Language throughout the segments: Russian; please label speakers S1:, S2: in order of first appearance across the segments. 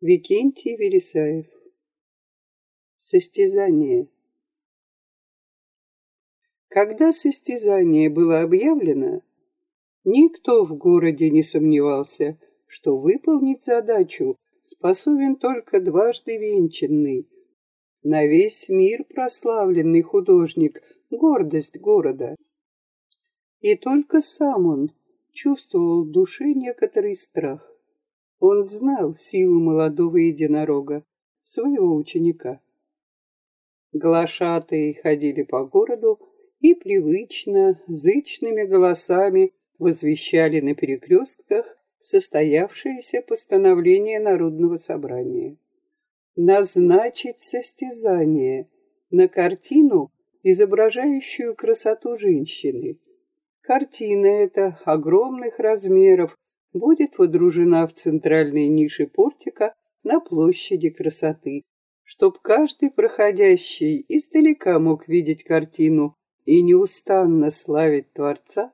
S1: Викентий Вересаев. Состязание. Когда состязание было объявлено, никто в городе не сомневался, что выполнить задачу способен только дважды венчанный, на весь мир прославленный художник, гордость города. И только сам он чувствовал в душе некоторый страх. Он знал силу молодого единорога, своего ученика. Глашатые ходили по городу и привычно, зычными голосами возвещали на перекрестках состоявшееся постановление Народного собрания. Назначить состязание на картину, изображающую красоту женщины. Картина эта огромных размеров, будет водружена в центральной нише портика на площади красоты, чтоб каждый проходящий издалека мог видеть картину и неустанно славить Творца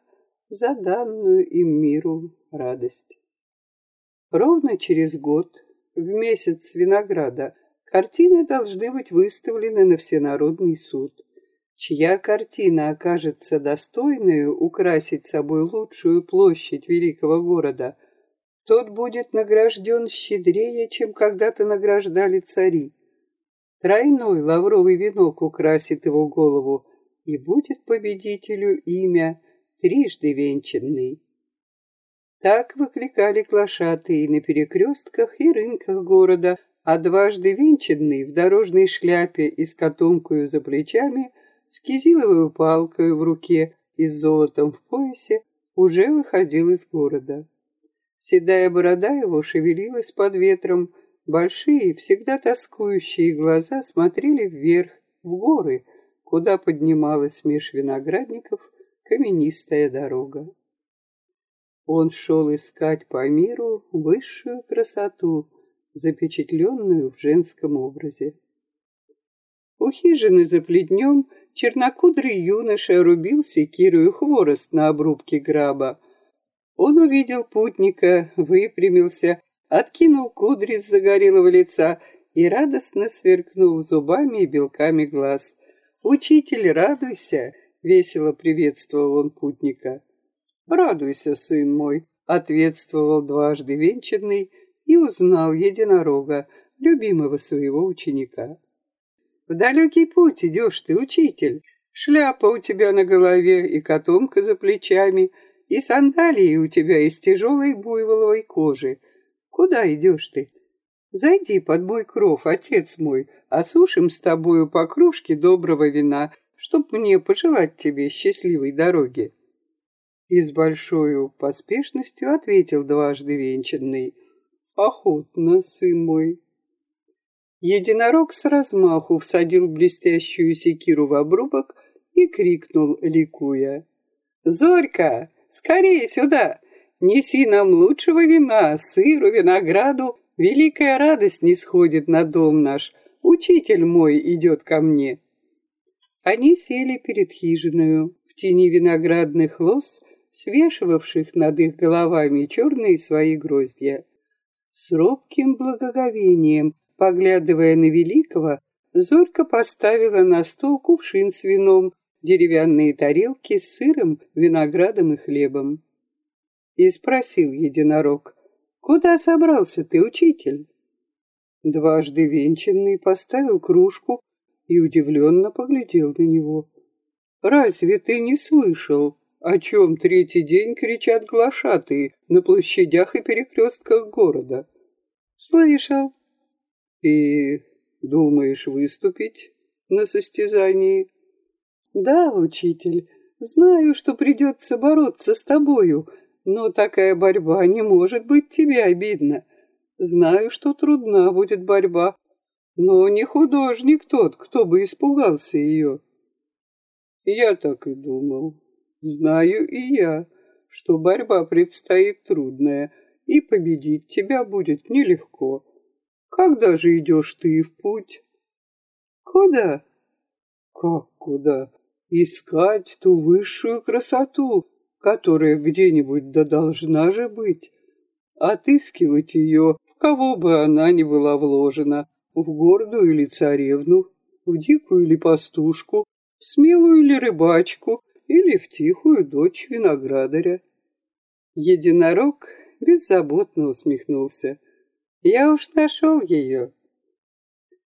S1: за данную им миру радость. Ровно через год, в месяц винограда, картины должны быть выставлены на Всенародный суд. Чья картина окажется достойной украсить собой лучшую площадь великого города, тот будет награжден щедрее, чем когда-то награждали цари. Тройной лавровый венок украсит его голову, и будет победителю имя трижды венчанный. Так выкликали клошатые на перекрестках и рынках города, а дважды венчанный в дорожной шляпе и с котомкою за плечами – с кизиловой палкой в руке и с золотом в поясе, уже выходил из города. Седая борода его шевелилась под ветром, большие, всегда тоскующие глаза смотрели вверх, в горы, куда поднималась меж виноградников каменистая дорога. Он шел искать по миру высшую красоту, запечатленную в женском образе. У хижины за плетнем чернокудрый юноша рубил секирую хворост на обрубке граба. Он увидел путника, выпрямился, откинул кудри с загорелого лица и радостно сверкнул зубами и белками глаз. «Учитель, радуйся!» — весело приветствовал он путника. «Радуйся, сын мой!» — ответствовал дважды венчанный и узнал единорога, любимого своего ученика. В далекий путь идешь ты, учитель. Шляпа у тебя на голове и котомка за плечами, и сандалии у тебя из тяжелой буйволовой кожи. Куда идешь ты? Зайди под мой кров, отец мой, осушим с тобою по кружке доброго вина, чтоб мне пожелать тебе счастливой дороги. И с большой поспешностью ответил дважды венчанный. Охотно, сын мой, Единорог с размаху всадил блестящую секиру в обрубок и крикнул, ликуя. «Зорька, скорее сюда! Неси нам лучшего вина, сыру, винограду. Великая радость не сходит на дом наш. Учитель мой идет ко мне». Они сели перед хижиною в тени виноградных лоз, свешивавших над их головами черные свои гроздья. С робким благоговением Поглядывая на Великого, Зорька поставила на стол кувшин с вином, деревянные тарелки с сыром, виноградом и хлебом. И спросил единорог, «Куда собрался ты, учитель?» Дважды венчанный поставил кружку и удивленно поглядел на него. «Разве ты не слышал, о чем третий день кричат глашатые на площадях и перекрестках города?» «Слышал», ты думаешь выступить на состязании? Да, учитель, знаю, что придется бороться с тобою, но такая борьба не может быть тебе обидна. Знаю, что трудна будет борьба, но не художник тот, кто бы испугался ее. Я так и думал. Знаю и я, что борьба предстоит трудная, и победить тебя будет нелегко. Когда же идешь ты в путь? Куда? Как куда? Искать ту высшую красоту, которая где-нибудь да должна же быть. Отыскивать ее в кого бы она ни была вложена, в гордую или царевну, в дикую или пастушку, в смелую или рыбачку, или в тихую дочь виноградаря. Единорог беззаботно усмехнулся. Я уж нашел ее.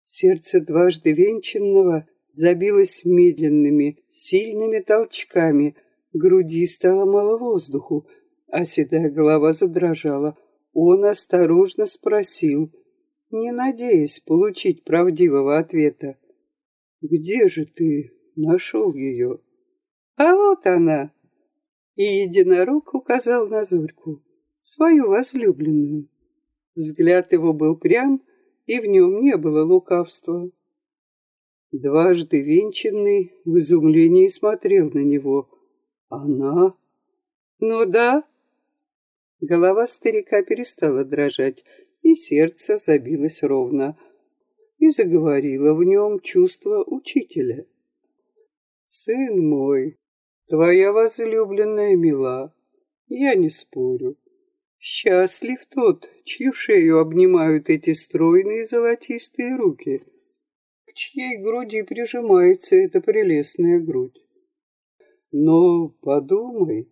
S1: Сердце дважды венчанного забилось медленными, сильными толчками, груди стало мало воздуху, а седая голова задрожала. Он осторожно спросил, не надеясь получить правдивого ответа. «Где же ты нашел ее?» «А вот она!» И единорог указал на Зорьку, свою возлюбленную. Взгляд его был прям, и в нем не было лукавства. Дважды венчанный в изумлении смотрел на него. «Она?» «Ну да». Голова старика перестала дрожать, и сердце забилось ровно, и заговорило в нем чувство учителя. «Сын мой, твоя возлюбленная мила, я не спорю. Счастлив тот, чью шею обнимают эти стройные золотистые руки, к чьей груди прижимается эта прелестная грудь. Но подумай,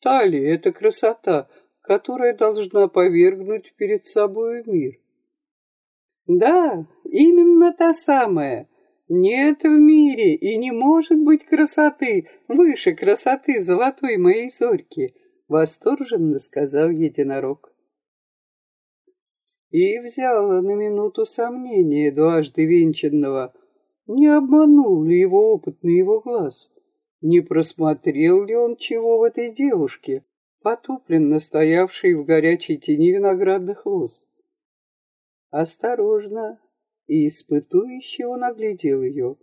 S1: та ли это красота, которая должна повергнуть перед собой мир. Да, именно та самая. Нет в мире и не может быть красоты выше красоты золотой моей зорьки, восторженно сказал единорог. И взяла на минуту сомнение дважды венчанного, не обманул ли его опытный его глаз, не просмотрел ли он чего в этой девушке, потупленно стоявший в горячей тени виноградных лоз. Осторожно и испытующе он оглядел ее.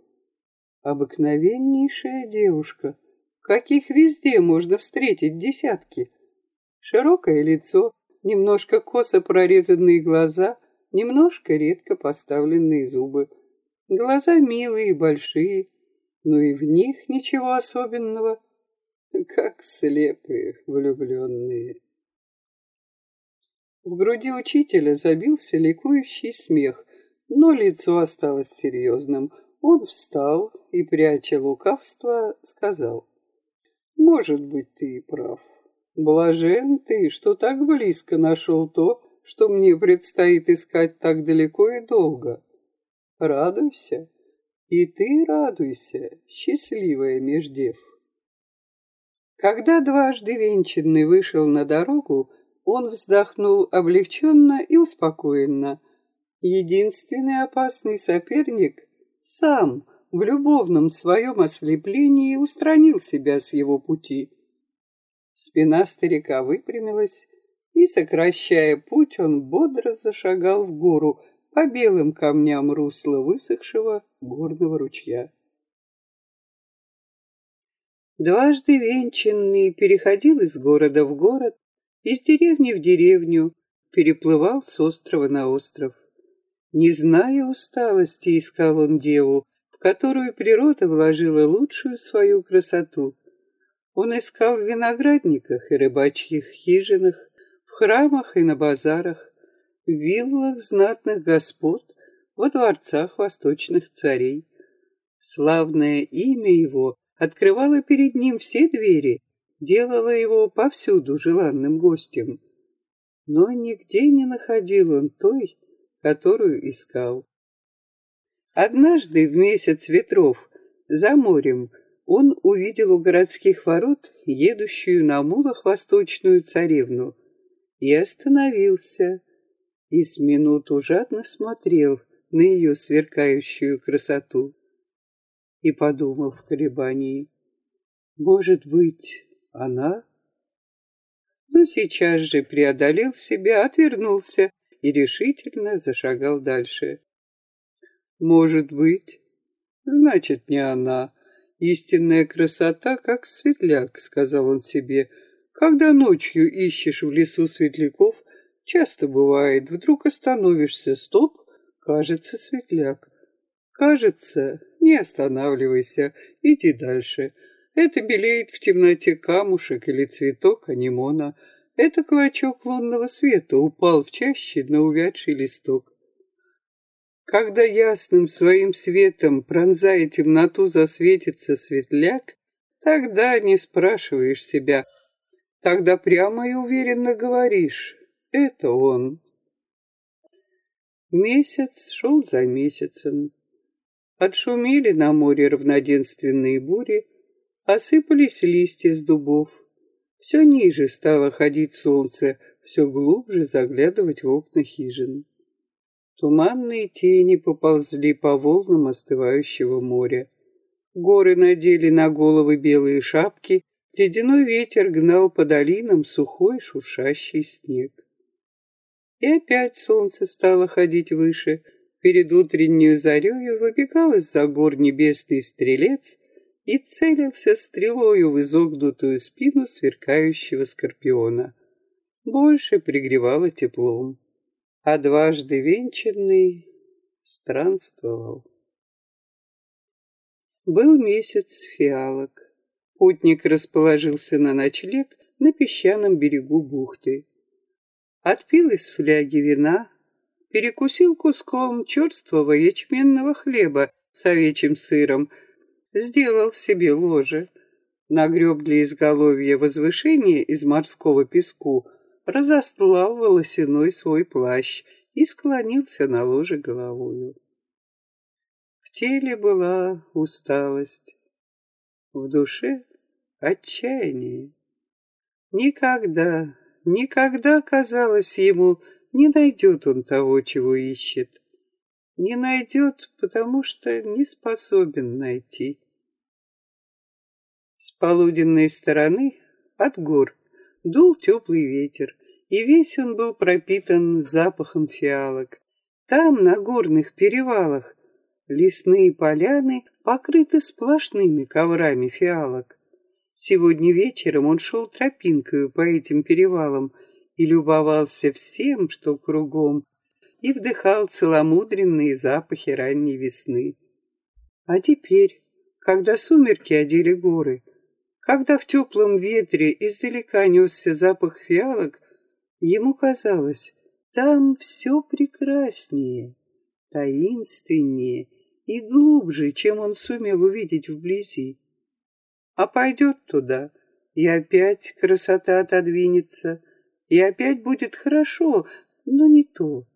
S1: Обыкновеннейшая девушка, каких везде можно встретить десятки. Широкое лицо, немножко косо прорезанные глаза, немножко редко поставленные зубы. Глаза милые большие, но и в них ничего особенного как слепые влюбленные. В груди учителя забился ликующий смех, но лицо осталось серьезным. Он встал и, пряча лукавство, сказал, «Может быть, ты и прав. Блажен ты, что так близко нашел то, что мне предстоит искать так далеко и долго. Радуйся, и ты радуйся, счастливая междев». Когда дважды венчанный вышел на дорогу, он вздохнул облегченно и успокоенно. Единственный опасный соперник сам в любовном своем ослеплении устранил себя с его пути. Спина старика выпрямилась, и, сокращая путь, он бодро зашагал в гору по белым камням русла высохшего горного ручья. Дважды венчанный переходил из города в город, из деревни в деревню, переплывал с острова на остров. Не зная усталости, искал он деву, которую природа вложила лучшую свою красоту. Он искал в виноградниках и рыбачьих хижинах, в храмах и на базарах, в виллах знатных господ, во дворцах восточных царей. Славное имя его открывала перед ним все двери, делала его повсюду желанным гостем. Но нигде не находил он той, которую искал. Однажды в месяц ветров за морем он увидел у городских ворот едущую на мулах восточную царевну и остановился, и с минуту жадно смотрел на ее сверкающую красоту и подумал в колебании. Может быть, она? Но сейчас же преодолел себя, отвернулся и решительно зашагал дальше. Может быть, значит, не она. Истинная красота, как светляк, сказал он себе. Когда ночью ищешь в лесу светляков, часто бывает, вдруг остановишься, стоп, кажется, светляк. Кажется, не останавливайся, иди дальше. Это белеет в темноте камушек или цветок анимона. Это клочок лунного света упал в чаще на увядший листок. Когда ясным своим светом, пронзая темноту, засветится светляк, тогда не спрашиваешь себя, тогда прямо и уверенно говоришь, это он. Месяц шел за месяцем. Отшумели на море равноденственные бури, осыпались листья с дубов. Все ниже стало ходить солнце, все глубже заглядывать в окна хижин. Туманные тени поползли по волнам остывающего моря. Горы надели на головы белые шапки, ледяной ветер гнал по долинам сухой шуршащий снег. И опять солнце стало ходить выше. Перед утреннюю зарею выбегал из-за гор небесный стрелец и целился стрелою в изогнутую спину сверкающего скорпиона. Больше пригревало теплом, а дважды венчанный странствовал. Был месяц фиалок. Путник расположился на ночлег на песчаном берегу бухты. Отпил из фляги вина, перекусил куском черствого ячменного хлеба с овечьим сыром, сделал себе ложе, нагреб для изголовья возвышение из морского песку, разостлал волосяной свой плащ и склонился на ложе головою. В теле была усталость, в душе отчаяние. Никогда, Никогда, казалось ему, не найдет он того, чего ищет. Не найдет, потому что не способен найти. С полуденной стороны, от гор, дул теплый ветер, и весь он был пропитан запахом фиалок. Там, на горных перевалах, лесные поляны покрыты сплошными коврами фиалок. Сегодня вечером он шел тропинкою по этим перевалам и любовался всем, что кругом, и вдыхал целомудренные запахи ранней весны. А теперь, когда сумерки одели горы, когда в теплом ветре издалека несся запах фиалок, ему казалось, там все прекраснее, таинственнее и глубже, чем он сумел увидеть вблизи а пойдет туда, и опять красота отодвинется, и опять будет хорошо, но не то.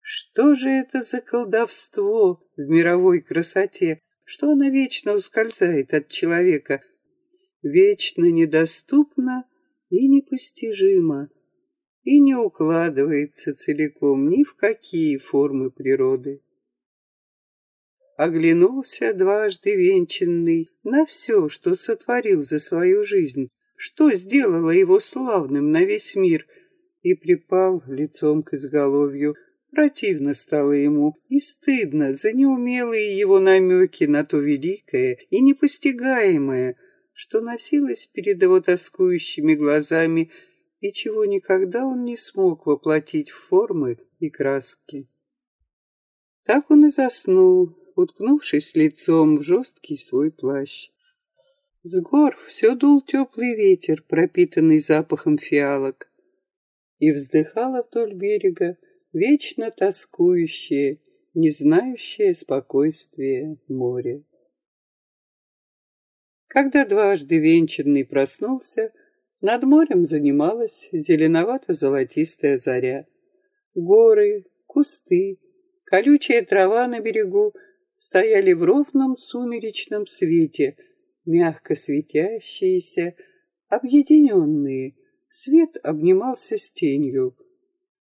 S1: Что же это за колдовство в мировой красоте, что она вечно ускользает от человека, вечно недоступна и непостижима, и не укладывается целиком ни в какие формы природы оглянулся дважды венчанный на все, что сотворил за свою жизнь, что сделало его славным на весь мир, и припал лицом к изголовью. Противно стало ему и стыдно за неумелые его намеки на то великое и непостигаемое, что носилось перед его тоскующими глазами и чего никогда он не смог воплотить в формы и краски. Так он и заснул, уткнувшись лицом в жесткий свой плащ. С гор все дул теплый ветер, пропитанный запахом фиалок, и вздыхало вдоль берега вечно тоскующее, не знающее спокойствия море. Когда дважды венчанный проснулся, над морем занималась зеленовато-золотистая заря. Горы, кусты, колючая трава на берегу стояли в ровном сумеречном свете, мягко светящиеся, объединенные. Свет обнимался с тенью.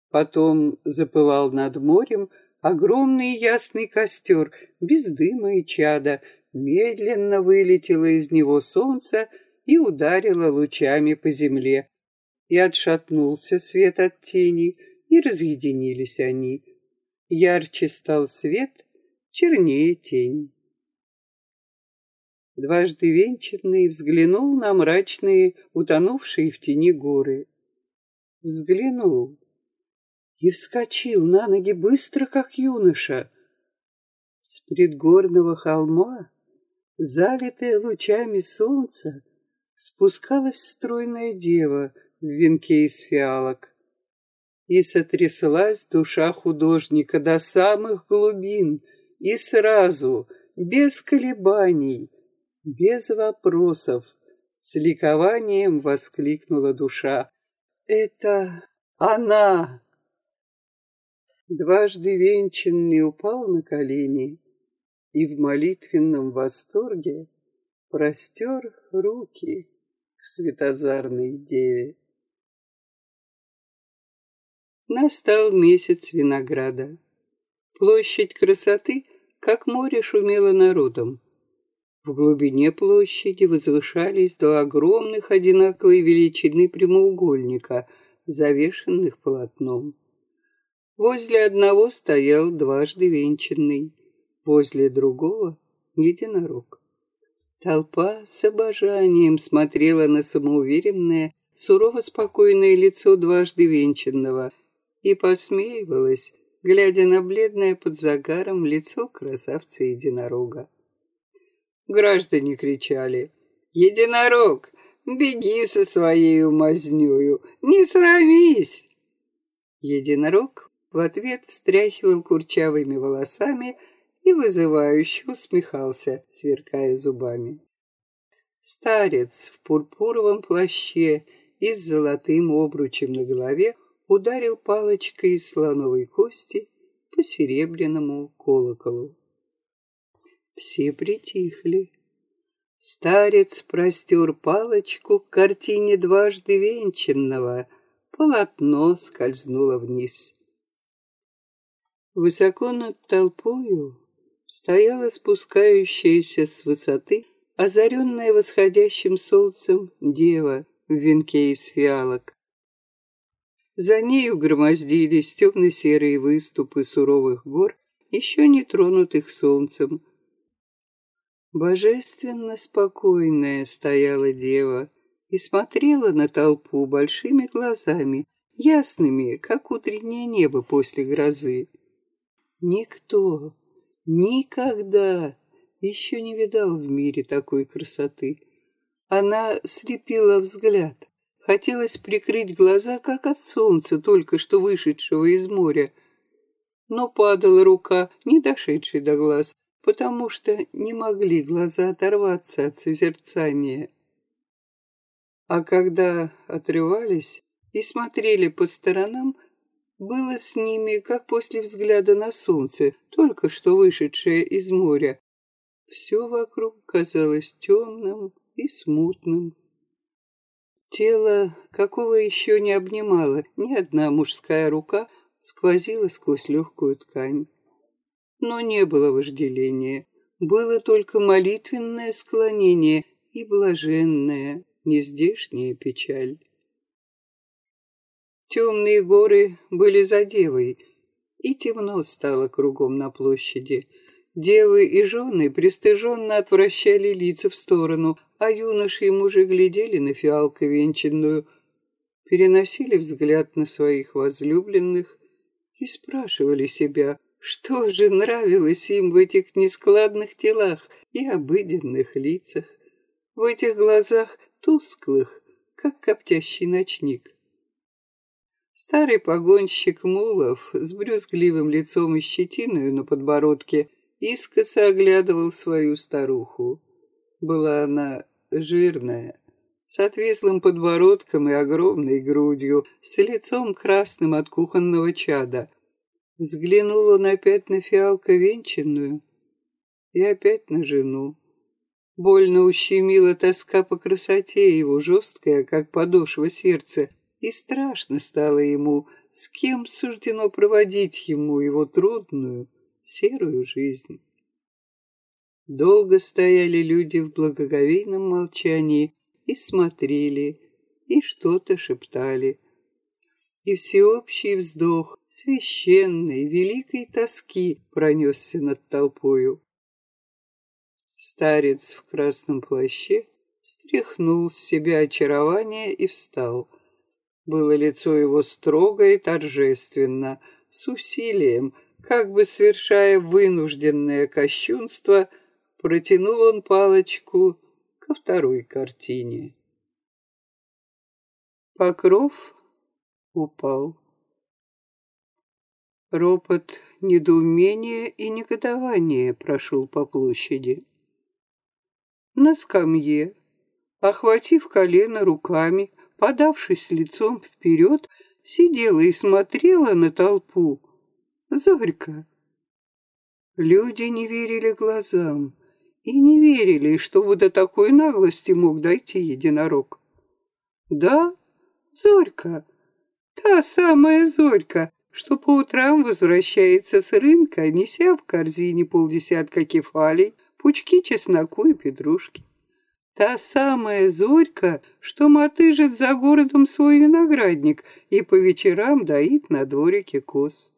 S1: Потом запылал над морем огромный ясный костер, без дыма и чада, медленно вылетело из него солнце и ударило лучами по земле. И отшатнулся свет от тени, и разъединились они. Ярче стал свет, чернее тень. Дважды венчанный взглянул на мрачные, утонувшие в тени горы. Взглянул и вскочил на ноги быстро, как юноша. С предгорного холма, залитая лучами солнца, спускалась стройная дева в венке из фиалок. И сотряслась душа художника до самых глубин, и сразу, без колебаний, без вопросов, с ликованием воскликнула душа. «Это она!» Дважды венчанный упал на колени и в молитвенном восторге простер руки к светозарной деве. Настал месяц винограда. Площадь красоты, как море, шумела народом. В глубине площади возвышались два огромных одинаковой величины прямоугольника, завешенных полотном. Возле одного стоял дважды венчанный, возле другого — единорог. Толпа с обожанием смотрела на самоуверенное, сурово спокойное лицо дважды венчанного и посмеивалась, глядя на бледное под загаром лицо красавца-единорога. Граждане кричали «Единорог, беги со своей умазнёю, не срамись!» Единорог в ответ встряхивал курчавыми волосами и вызывающе усмехался, сверкая зубами. Старец в пурпуровом плаще и с золотым обручем на голове ударил палочкой из слоновой кости по серебряному колоколу. Все притихли. Старец простер палочку к картине дважды венчанного, полотно скользнуло вниз. Высоко над толпою стояла спускающаяся с высоты, озаренная восходящим солнцем дева в венке из фиалок. За нею громоздились темно-серые выступы суровых гор, еще не тронутых солнцем. Божественно спокойная стояла дева и смотрела на толпу большими глазами, ясными, как утреннее небо после грозы. Никто никогда еще не видал в мире такой красоты. Она слепила взгляд. Хотелось прикрыть глаза, как от солнца, только что вышедшего из моря. Но падала рука, не дошедшая до глаз, потому что не могли глаза оторваться от созерцания. А когда отрывались и смотрели по сторонам, было с ними, как после взгляда на солнце, только что вышедшее из моря. Все вокруг казалось темным и смутным. Тело, какого еще не обнимала ни одна мужская рука, сквозила сквозь легкую ткань. Но не было вожделения, было только молитвенное склонение и блаженная, нездешняя печаль. Темные горы были за девой, и темно стало кругом на площади. Девы и жены пристыженно отвращали лица в сторону, а юноши и мужи глядели на фиалку венчанную, переносили взгляд на своих возлюбленных и спрашивали себя, что же нравилось им в этих нескладных телах и обыденных лицах, в этих глазах тусклых, как коптящий ночник. Старый погонщик Мулов с брюзгливым лицом и щетиною на подбородке искоса оглядывал свою старуху. Была она жирная, с отвислым подбородком и огромной грудью, с лицом красным от кухонного чада. Взглянул он опять на фиалка венчанную и опять на жену. Больно ущемила тоска по красоте его, жесткая, как подошва сердца, и страшно стало ему, с кем суждено проводить ему его трудную, серую жизнь. Долго стояли люди в благоговейном молчании и смотрели, и что-то шептали. И всеобщий вздох священной, великой тоски пронесся над толпою. Старец в красном плаще стряхнул с себя очарование и встал — было лицо его строго и торжественно, с усилием, как бы совершая вынужденное кощунство, протянул он палочку ко второй картине. Покров упал. Ропот недоумения и негодования прошел по площади. На скамье, охватив колено руками, подавшись лицом вперед, сидела и смотрела на толпу. Зорька. Люди не верили глазам и не верили, что вот до такой наглости мог дойти единорог. Да, Зорька, та самая Зорька, что по утрам возвращается с рынка, неся в корзине полдесятка кефалей, пучки чесноку и петрушки. Та самая Зорька, что мотыжит за городом свой виноградник и по вечерам доит на дворике коз.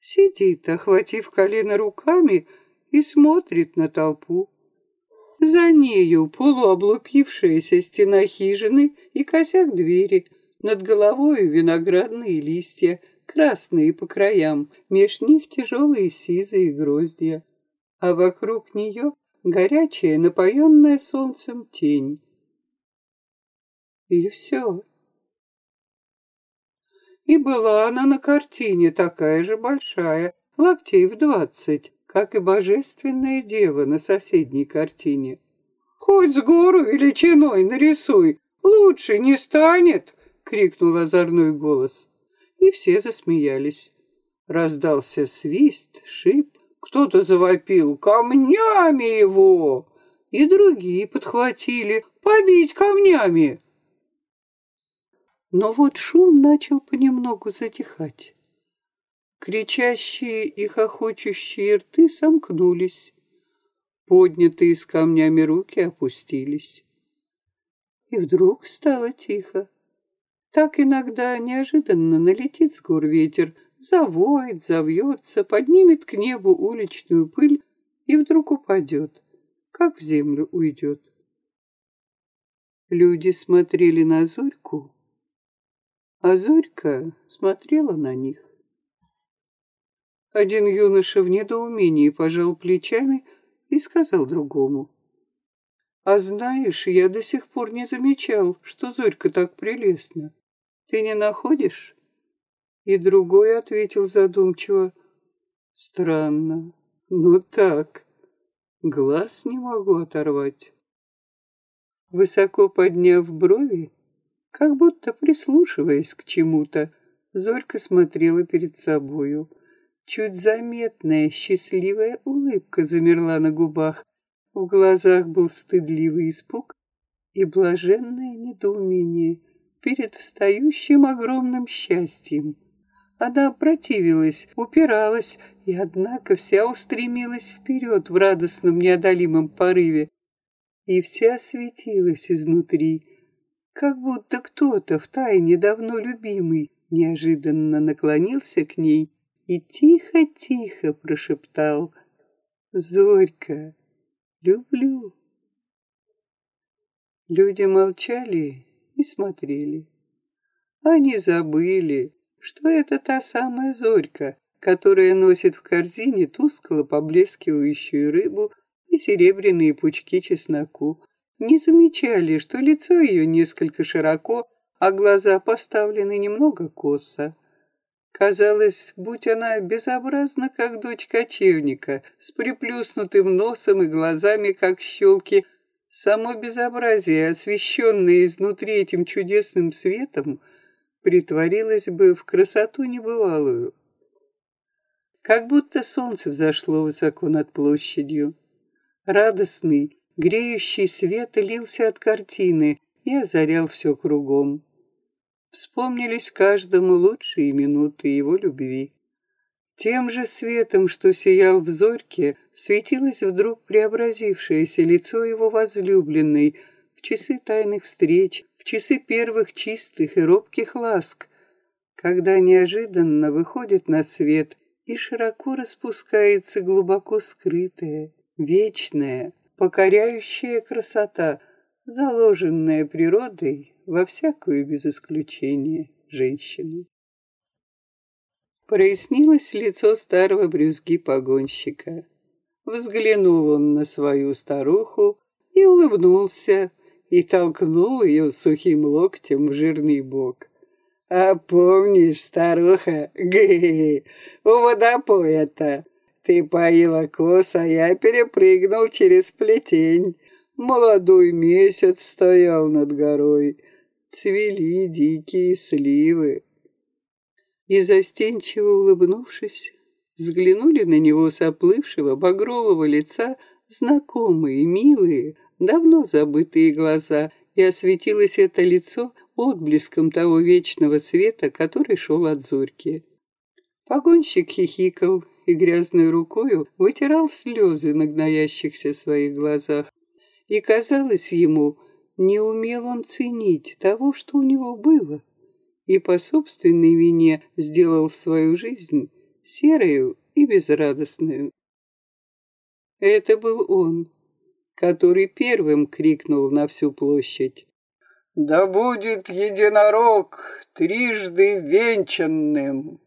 S1: Сидит, охватив колено руками, и смотрит на толпу. За нею полуоблупившаяся стена хижины и косяк двери, над головой виноградные листья, красные по краям, меж них тяжелые сизые гроздья, а вокруг нее горячая, напоенная солнцем тень. И все. И была она на картине такая же большая, локтей в двадцать, как и божественная дева на соседней картине. «Хоть с гору величиной нарисуй, лучше не станет!» — крикнул озорной голос. И все засмеялись. Раздался свист, шип, кто-то завопил «Камнями его!» И другие подхватили «Побить камнями!» Но вот шум начал понемногу затихать. Кричащие и хохочущие рты сомкнулись. Поднятые с камнями руки опустились. И вдруг стало тихо. Так иногда неожиданно налетит с гор ветер, завоет, завьется, поднимет к небу уличную пыль и вдруг упадет, как в землю уйдет. Люди смотрели на Зорьку, а Зорька смотрела на них. Один юноша в недоумении пожал плечами и сказал другому. «А знаешь, я до сих пор не замечал, что Зорька так прелестна. Ты не находишь?» И другой ответил задумчиво. «Странно. Ну так, глаз не могу оторвать». Высоко подняв брови, как будто прислушиваясь к чему-то, Зорька смотрела перед собою. Чуть заметная счастливая улыбка замерла на губах. В глазах был стыдливый испуг и блаженное недоумение перед встающим огромным счастьем. Она противилась, упиралась, и, однако, вся устремилась вперед в радостном неодолимом порыве. И вся светилась изнутри, как будто кто-то, втайне давно любимый, неожиданно наклонился к ней и тихо-тихо прошептал «Зорька, люблю». Люди молчали и смотрели. Они забыли, что это та самая Зорька, которая носит в корзине тускло поблескивающую рыбу и серебряные пучки чесноку. Не замечали, что лицо ее несколько широко, а глаза поставлены немного косо. Казалось, будь она безобразна, как дочь кочевника, с приплюснутым носом и глазами, как щелки, само безобразие, освещенное изнутри этим чудесным светом, притворилось бы в красоту небывалую. Как будто солнце взошло высоко над площадью. Радостный, греющий свет лился от картины и озарял все кругом вспомнились каждому лучшие минуты его любви. Тем же светом, что сиял в зорьке, светилось вдруг преобразившееся лицо его возлюбленной часы тайных встреч, в часы первых чистых и робких ласк, когда неожиданно выходит на свет и широко распускается глубоко скрытая, вечная, покоряющая красота, заложенная природой во всякую без исключения женщину. Прояснилось лицо старого брюзги-погонщика. Взглянул он на свою старуху и улыбнулся, и толкнул ее сухим локтем в жирный бок. «А помнишь, старуха, гэ, у водопоя-то ты поила кос, а я перепрыгнул через плетень. Молодой месяц стоял над горой, цвели дикие сливы». И застенчиво улыбнувшись, взглянули на него с оплывшего багрового лица знакомые, милые, давно забытые глаза, и осветилось это лицо отблеском того вечного света, который шел от зорьки. Погонщик хихикал и грязной рукою вытирал слезы на гноящихся своих глазах. И казалось ему, не умел он ценить того, что у него было, и по собственной вине сделал свою жизнь серую и безрадостную. Это был он, который первым крикнул на всю площадь. «Да будет единорог трижды венчанным!»